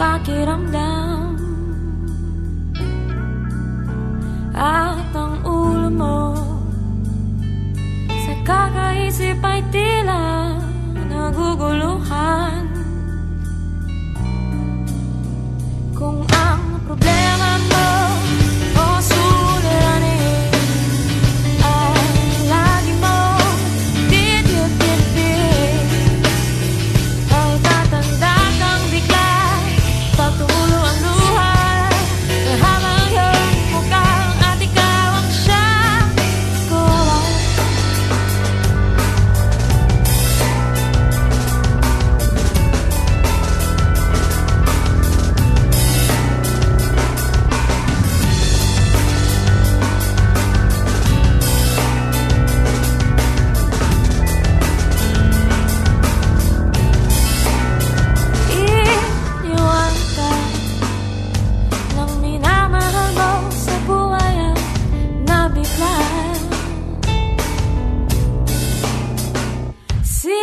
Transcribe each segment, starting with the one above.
pakiramdam. At ang ulo mo Sa kakaisip ay tila naguguluhan.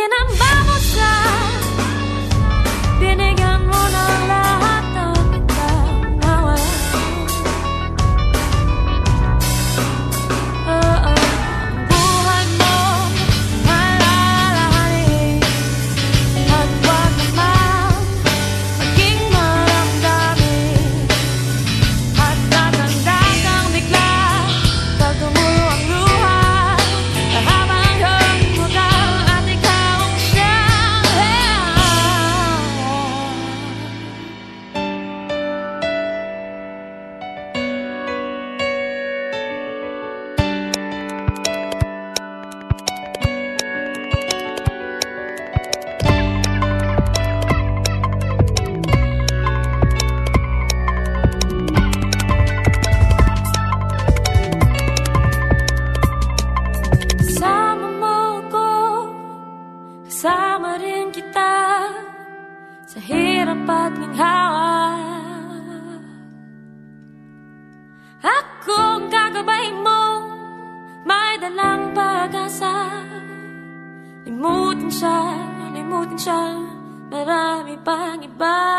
and I'm. sa hirap at minhawa. Akong gagabay mo, may dalang pag-asa. Limutin siya, limutin siya, marami pang iba.